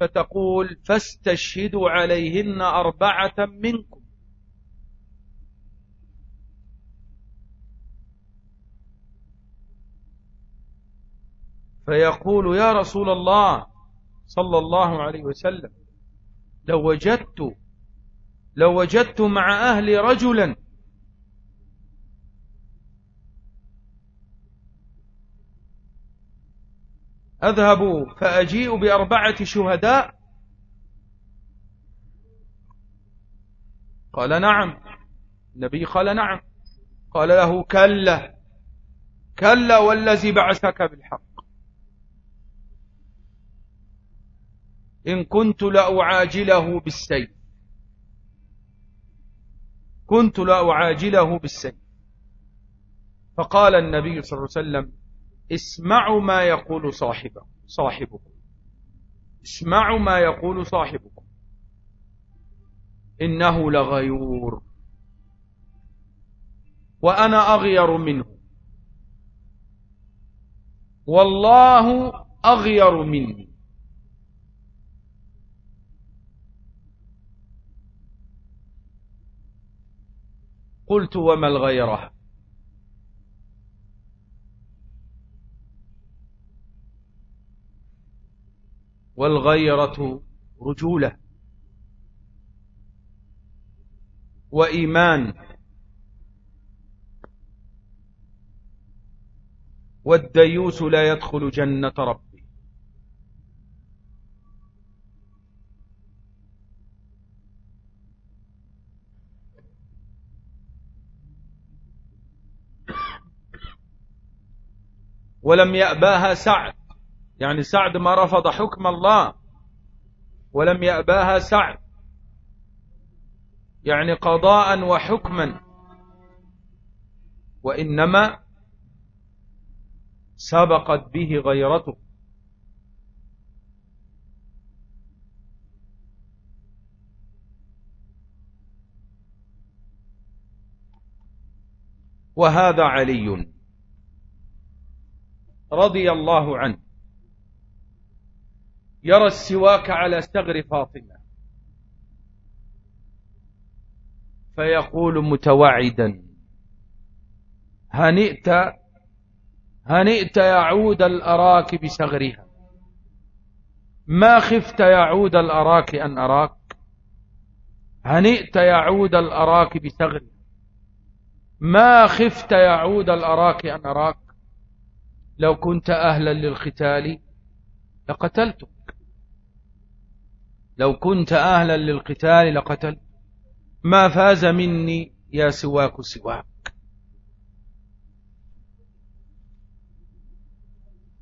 فتقول فاستشهدوا عليهن أربعة منكم. فيقول يا رسول الله صلى الله عليه وسلم لو وجدت لو وجدت مع أهلي رجلا أذهب فأجيء بأربعة شهداء. قال نعم. النبي قال نعم. قال له كلا. كلا والذي بعثك بالحق. إن كنت لأعاجله بالسيف. كنت لأعاجله بالسيف. فقال النبي صلى الله عليه وسلم اسمعوا ما يقول صاحبه صاحبكم. اسمعوا ما يقول صاحبكم. إنه لغيور. وأنا أغير منه. والله أغير مني. قلت وما الغيرة؟ والغيرة رجولة. وإيمان. والديوس لا يدخل جنة ربه ولم يأباها سعد. يعني سعد ما رفض حكم الله ولم يأباها سعد. يعني قضاء وحكما وإنما سبقت به غيرته. وهذا علي رضي الله عنه. يرى السواك على ثغر فاطمة. فيقول متوعدا هنئت هنئت يعود الأراك بثغرها ما خفت يعود الأراك أن أراك؟ هنئت يعود الأراك بثغرها ما خفت يعود الأراك أن أراك؟ لو كنت أهلا للقتال لقتلتك. لو كنت أهلا للقتال لقتل. ما فاز مني يا سواك سواك.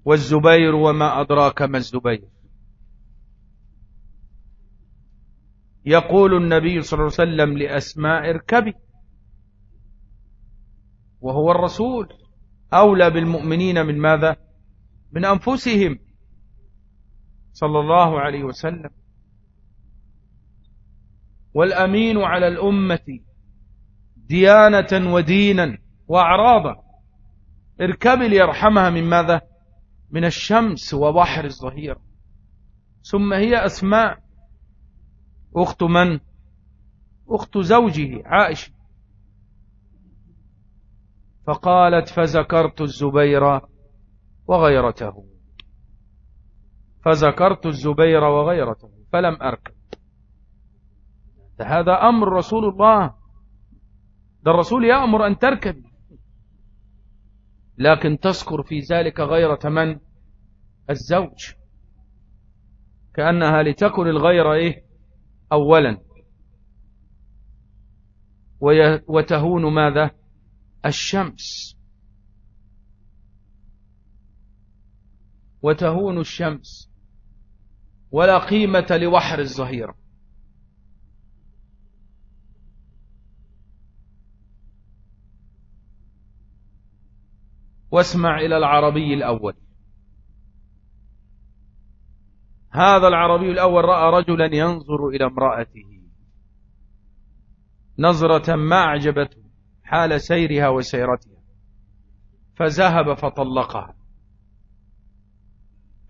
والزبير وما أدراك ما الزبير. يقول النبي صلى الله عليه وسلم لأسماء اركبي. وهو الرسول. أولى بالمؤمنين من ماذا؟ من أنفسهم. صلى الله عليه وسلم. والأمين على الأمة ديانة ودينا وأعراضا. اركب ليرحمها من ماذا؟ من الشمس وبحر الظهير. ثم هي أسماء. أخت من؟ أخت زوجه عائشة. فقالت فذكرت الزبير وغيرته. فذكرت الزبير وغيرته فلم أركب. هذا أمر رسول الله. ده الرسول يأمر أن تركب. لكن تذكر في ذلك غيرة من؟ الزوج. كأنها لتكن الغيرة إيه؟ أولا. وتهون ماذا؟ الشمس. وتهون الشمس. ولا قيمة لوحر الظهيره واسمع إلى العربي الأول. هذا العربي الأول رأى رجلا ينظر إلى امرأته. نظرة ما أعجبته حال سيرها وسيرتها. فذهب فطلقها.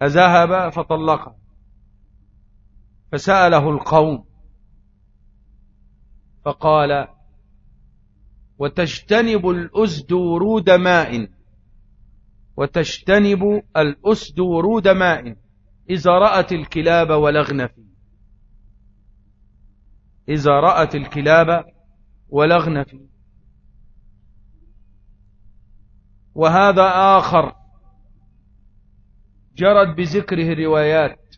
أذهب فطلقها. فسأله القوم. فقال وتجتنب الأسد ورود ماء. وتجتنب الأسد ورود ماء إذا رأت الكلاب ولغن فيه. إذا رأت الكلاب ولغن فيه. وهذا آخر جرت بذكره روايات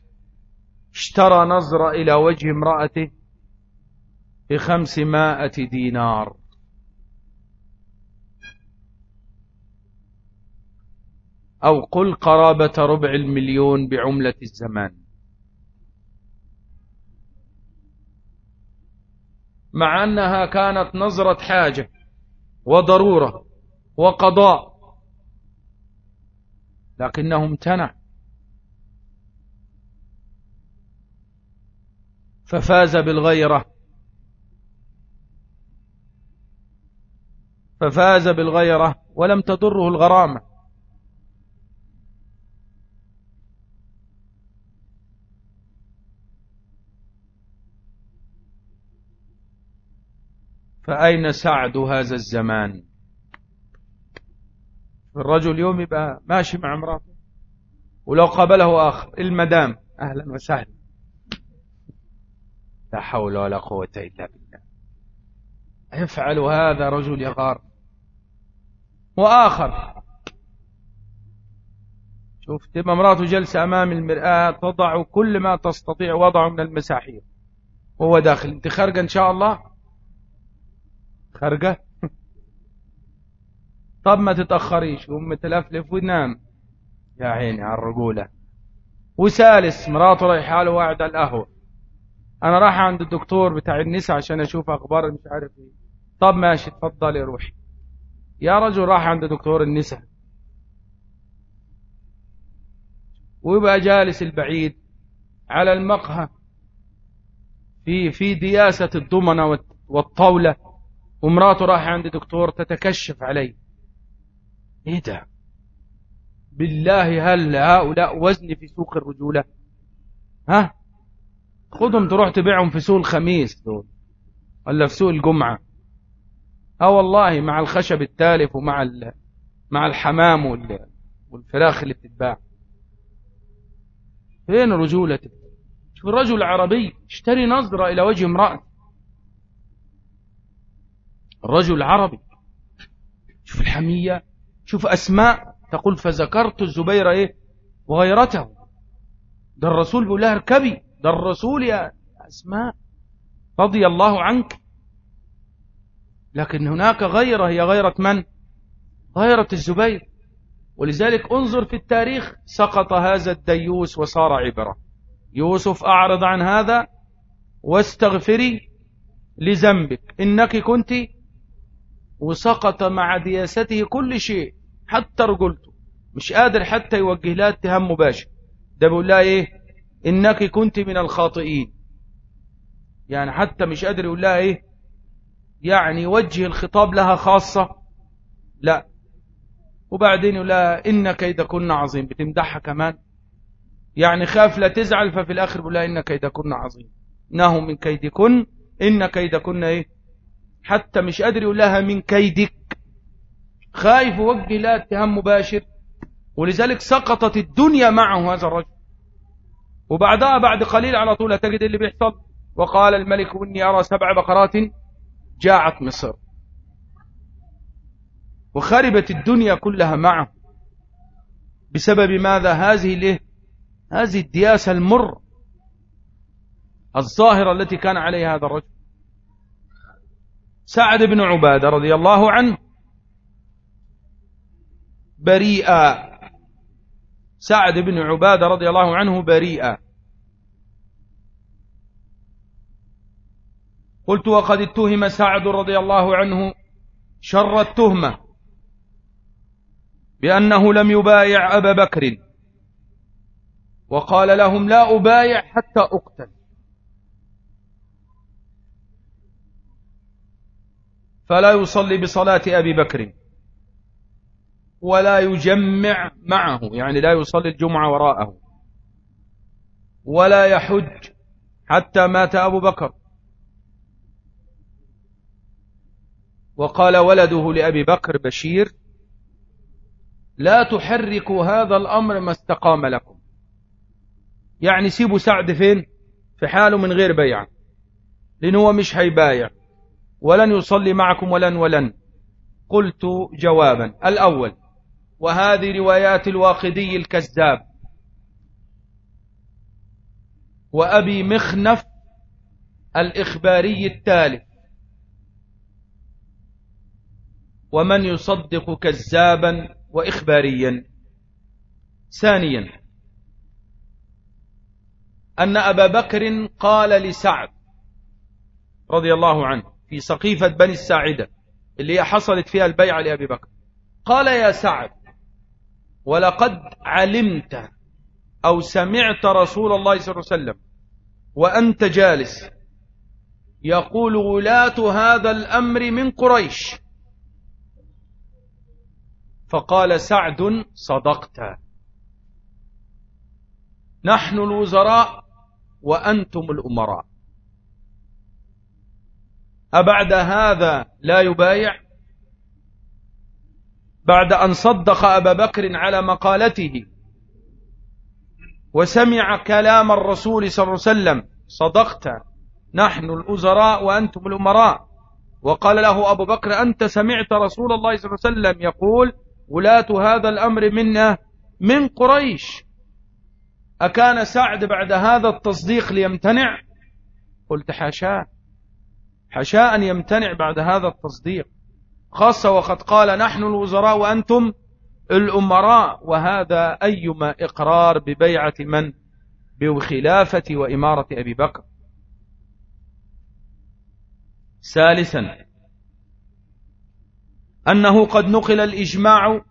اشترى نظر إلى وجه امرأته بخمسمائة دينار. أو قل قرابة ربع المليون بعملة الزمان. مع أنها كانت نظرة حاجة وضرورة وقضاء لكنه امتنع. ففاز بالغيرة. ففاز بالغيرة ولم تضره الغرامة. فأين سعد هذا الزمان؟ الرجل اليوم يبقى ماشي مع امرأته ولو قابله آخر المدام. أهلا وسهلا. لا حول ولا قوة إلا بالله. يفعل هذا رجل يغار. وآخر. شوف تبقى امرأته جلسة أمام المرآة تضع كل ما تستطيع وضعه من المساحير. وهو داخل. انت خارجة إن شاء الله؟ خارجة طب ما تتأخريش قوم تلفلف ونام. يا عيني على الرجولة. وثالث مراته رايحه له وقاعد على القهوة. أنا رايح عند الدكتور بتاع النساء عشان أشوف أخبار مش عارف إيه. طب ماشي اتفضلي روحي. يا رجل راح عند دكتور النساء. ويبقى جالس البعيد على المقهى في في دياسة الضمنة والطاولة. ومراته راح عند دكتور تتكشف عليه. إيه ده؟ بالله هل هؤلاء وزن في سوق الرجولة؟ ها؟ خذهم تروح تبيعهم في سوق الخميس. دول ولا في سوق الجمعة. آه والله مع الخشب التالف ومع مع الحمام والفراخ اللي بتتباع. فين رجولتك شوف الرجل العربي اشتري نظرة إلى وجه امرأة. الرجل العربي شوف الحمية شوف أسماء. تقول فذكرت الزبير إيه؟ وغيرته. ده الرسول بيقول لها اركبي. ده الرسول يا أسماء. رضي الله عنك. لكن هناك غيرة. هي غيرة من؟ غيرة الزبير. ولذلك انظر في التاريخ. سقط هذا الديوس وصار عبرة. يوسف أعرض عن هذا. واستغفري لذنبك. إنك كنت وسقط مع دياسته كل شيء. حتى رجلته. مش قادر حتى يوجه لها اتهام مباشر. ده بيقول لها إيه؟ إنك كنت من الخاطئين. يعني حتى مش قادر يقول لها إيه؟ يعني يوجه الخطاب لها خاصة؟ لا. وبعدين يقول لها إن كيدكن عظيم. بتمدحها كمان. يعني خاف لا تزعل ففي الآخر بيقول لها إن كيدكن عظيم. إنه من كيدكن إن كيدكن إيه؟ حتى مش قادر يقول لها من كيدك. خايف وجه لها اتهام مباشر. ولذلك سقطت الدنيا معه هذا الرجل. وبعدها بعد قليل على طول تجد اللي بيحصل. وقال الملك إني أرى سبع بقرات جاعت مصر. وخربت الدنيا كلها معه. بسبب ماذا هذه له؟ هذه الدياسة المر الظاهرة التي كان عليها هذا الرجل. سعد بن عبادة رضي الله عنه بريئا. سعد بن عبادة رضي الله عنه بريئا. قلت وقد اتهم سعد رضي الله عنه شر التهمة بأنه لم يبايع أبا بكر. وقال لهم لا أبايع حتى أقتل. فلا يصلي بصلاة أبي بكر. ولا يجمع معه يعني لا يصلي الجمعة وراءه. ولا يحج حتى مات أبو بكر. وقال ولده لأبي بكر بشير لا تحركوا هذا الأمر ما استقام لكم. يعني سيبوا سعد فين؟ في حاله من غير بيع لأنه هو مش هيبايع. ولن يصلي معكم ولن ولن. قلت جوابا. الأول وهذه روايات الواقدي الكذاب. وأبي مخنف الإخباري التالي. ومن يصدق كذابا وإخباريا. ثانيا أن أبا بكر قال لسعد رضي الله عنه في سقيفة بني الساعدة اللي هي حصلت فيها البيعة لأبي بكر. قال يا سعد ولقد علمت أو سمعت رسول الله صلى الله عليه وسلم وأنت جالس يقول ولاة هذا الأمر من قريش. فقال سعد صدقت. نحن الوزراء وأنتم الأمراء. أبعد هذا لا يبايع؟ بعد أن صدق أبا بكر على مقالته وسمع كلام الرسول صلى الله عليه وسلم صدقت نحن الأزراء وأنتم الأمراء. وقال له أبو بكر أنت سمعت رسول الله صلى الله عليه وسلم يقول ولاة هذا الأمر منا من قريش. أكان سعد بعد هذا التصديق ليمتنع؟ قلت حاشاه. حاشا أن يمتنع بعد هذا التصديق. خاصة وقد قال نحن الوزراء وأنتم الأمراء وهذا أيما إقرار ببيعة من؟ بخلافة وإمارة أبي بكر. ثالثا أنه قد نقل الإجماع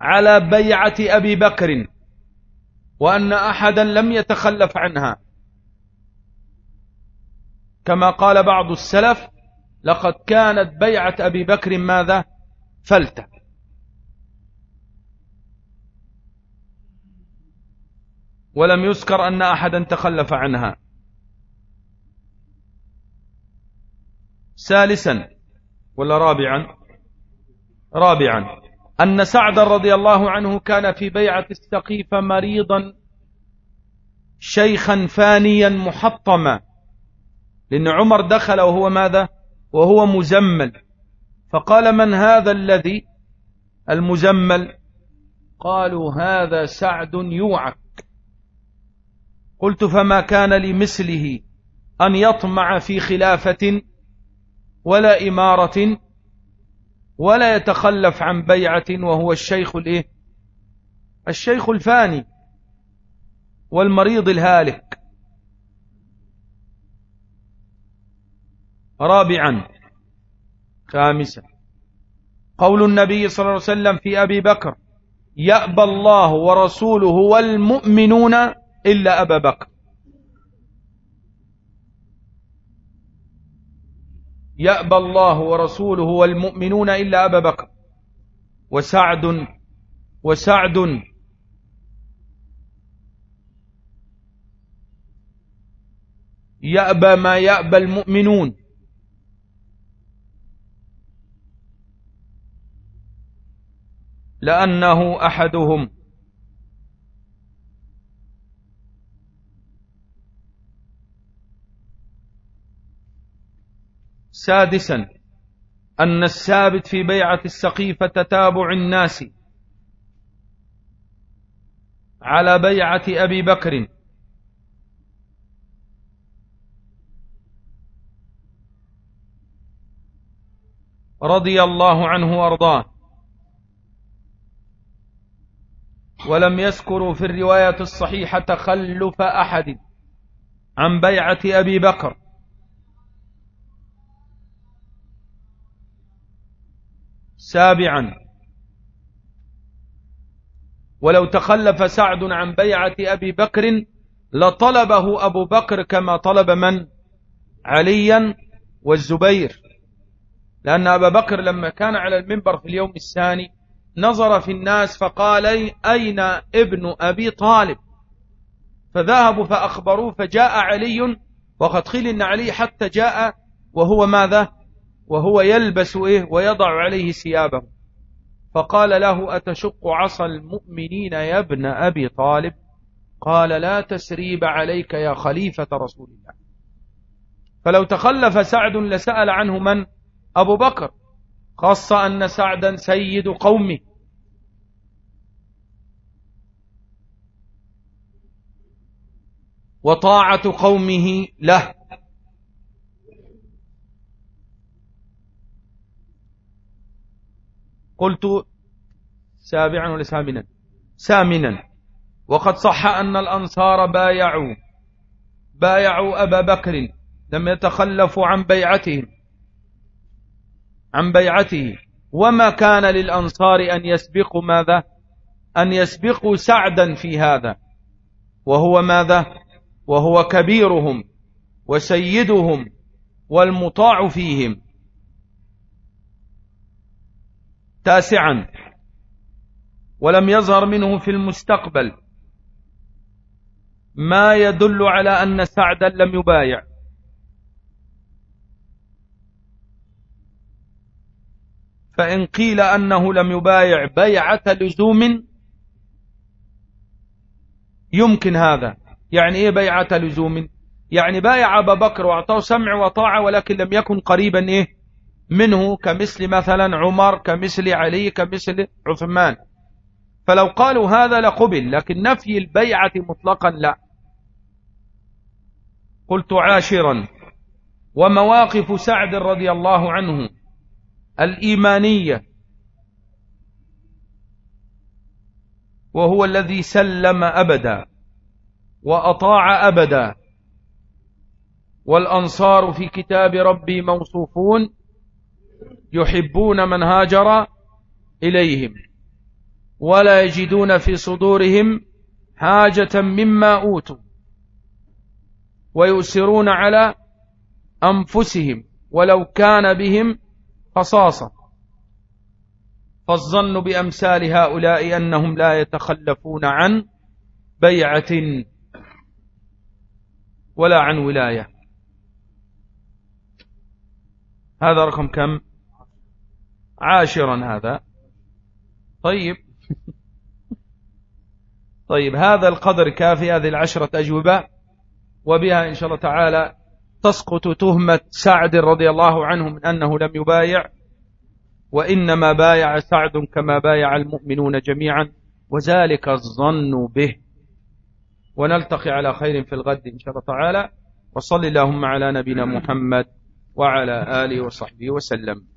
على بيعة أبي بكر وأن أحدا لم يتخلف عنها. كما قال بعض السلف لقد كانت بيعة أبي بكر ماذا؟ فلتة. ولم يذكر أن أحدا تخلف عنها. ثالثا ولا رابعا رابعا أن سعد رضي الله عنه كان في بيعة السقيفة مريضا شيخا فانيا محطما. لأن عمر دخل وهو ماذا؟ وهو مزمل. فقال من هذا الذي؟ المزمل. قالوا هذا سعد يوعك. قلت فما كان لمثله أن يطمع في خلافة ولا إمارة ولا يتخلف عن بيعة وهو الشيخ الإيه؟ الشيخ الفاني والمريض الهالك. رابعا. خامسا. قول النبي صلى الله عليه وسلم في أبي بكر يأبى الله ورسوله والمؤمنون إلا أبا بكر. يأبى الله ورسوله والمؤمنون إلا أبا بكر. وسعد وسعد. يأبى ما يأبى المؤمنون. لأنه أحدهم. سادسا أن الثابت في بيعة السقيفة تتابع الناس. على بيعة أبي بكر. رضي الله عنه وأرضاه. ولم يذكروا في الرواية الصحيحة تخلف أحد عن بيعة أبي بكر. سابعا. ولو تخلف سعد عن بيعة أبي بكر لطلبه أبو بكر كما طلب من؟ عليا والزبير. لأن أبا بكر لما كان على المنبر في اليوم الثاني نظر في الناس فقال أين ابن أبي طالب؟ فذهبوا فأخبروه فجاء علي وقد قيل إن علي حتى جاء وهو ماذا؟ وهو يلبس إيه؟ ويضع عليه ثيابه. فقال له أتشق عصى المؤمنين يا ابن أبي طالب؟ قال لا تسريب عليك يا خليفة رسول الله. فلو تخلف سعد لسأل عنه من؟ أبو بكر. خاصة أن سعدا سيد قومه. وطاعة قومه له. قلت سابعا ولا سامنا؟ سامنا. وقد صح أن الأنصار بايعوا. بايعوا أبا بكر. لم يتخلفوا عن بيعتهم. عن بيعته. وما كان للأنصار أن يسبقوا ماذا؟ أن يسبقوا سعدا في هذا. وهو ماذا؟ وهو كبيرهم وسيدهم والمطاع فيهم. تاسعا. ولم يظهر منه في المستقبل. ما يدل على أن سعدا لم يبايع. فإن قيل أنه لم يبايع بيعة لزوم يمكن هذا. يعني إيه بيعة لزوم؟ يعني بايع أبا بكر وأعطاه سمع وطاعة ولكن لم يكن قريبا إيه؟ منه كمثل مثلا عمر كمثل علي كمثل عثمان. فلو قالوا هذا لقبل لكن نفي البيعة مطلقا لا. قلت عاشرا. ومواقف سعد رضي الله عنه. الإيمانية. وهو الذي سلم أبدا وأطاع أبدا. والأنصار في كتاب ربي موصوفون يحبون من هاجر إليهم ولا يجدون في صدورهم حاجة مما أوتوا ويؤسرون على أنفسهم ولو كان بهم خصاصة فالظن بأمثال هؤلاء أنهم لا يتخلفون عن بيعة ولا عن ولاية. هذا رقم كم؟ عاشرا هذا. طيب. طيب هذا القدر كافي هذه العشرة أجوبة وبها إن شاء الله تعالى تسقط تهمة سعد رضي الله عنه من أنه لم يبايع وإنما بايع سعد كما بايع المؤمنون جميعا وذلك الظن به. ونلتقي على خير في الغد إن شاء الله تعالى. وصل اللهم على نبينا محمد وعلى آله وصحبه وسلم.